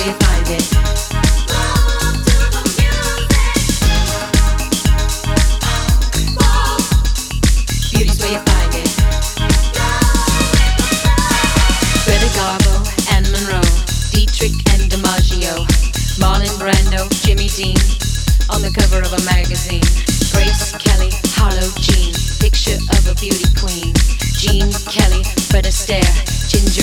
where you find it. Beauty's where you find it. Greta Garbo and Monroe, Dietrich and DiMaggio, Marlon Brando, Jimmy Dean, on the cover of a magazine. Grace Kelly, Harlow Jean, picture of a beauty queen. Jean Kelly, Fred Astaire, Ginger.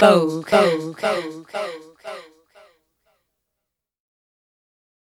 Vogue. Vogue. Vogue. Vogue.